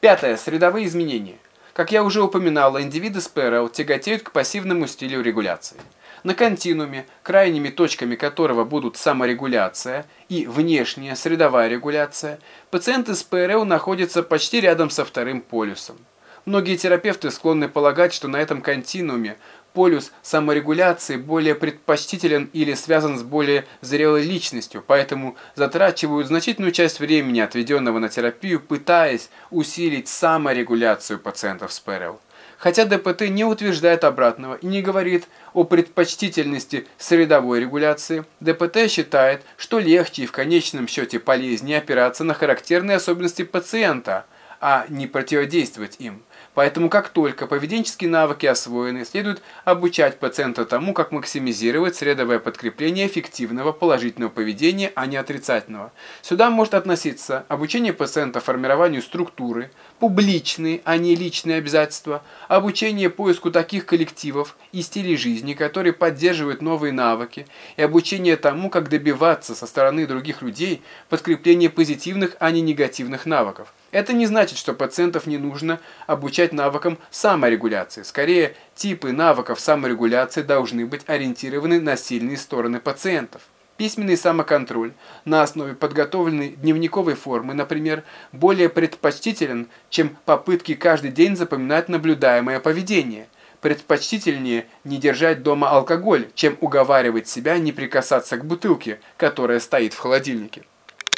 Пятое. Средовые изменения. Как я уже упоминал, индивиды с ПРЛ тяготеют к пассивному стилю регуляции. На континууме, крайними точками которого будут саморегуляция и внешняя средовая регуляция, пациенты с ПРЛ находятся почти рядом со вторым полюсом. Многие терапевты склонны полагать, что на этом континууме полюс саморегуляции более предпочтителен или связан с более зрелой личностью, поэтому затрачивают значительную часть времени, отведенного на терапию, пытаясь усилить саморегуляцию пациентов с ПРЛ. Хотя ДПТ не утверждает обратного и не говорит о предпочтительности средовой регуляции, ДПТ считает, что легче и в конечном счете полезнее опираться на характерные особенности пациента, а не противодействовать им. Поэтому как только поведенческие навыки освоены, следует обучать пациента тому, как максимизировать средовое подкрепление эффективного положительного поведения, а не отрицательного. Сюда может относиться обучение пациента формированию структуры, публичные, а не личные обязательства, обучение поиску таких коллективов и стилей жизни, которые поддерживают новые навыки, и обучение тому, как добиваться со стороны других людей подкрепления позитивных, а не негативных навыков. Это не значит, что пациентов не нужно обучать навыкам саморегуляции. Скорее, типы навыков саморегуляции должны быть ориентированы на сильные стороны пациентов. Письменный самоконтроль на основе подготовленной дневниковой формы, например, более предпочтителен, чем попытки каждый день запоминать наблюдаемое поведение. Предпочтительнее не держать дома алкоголь, чем уговаривать себя не прикасаться к бутылке, которая стоит в холодильнике.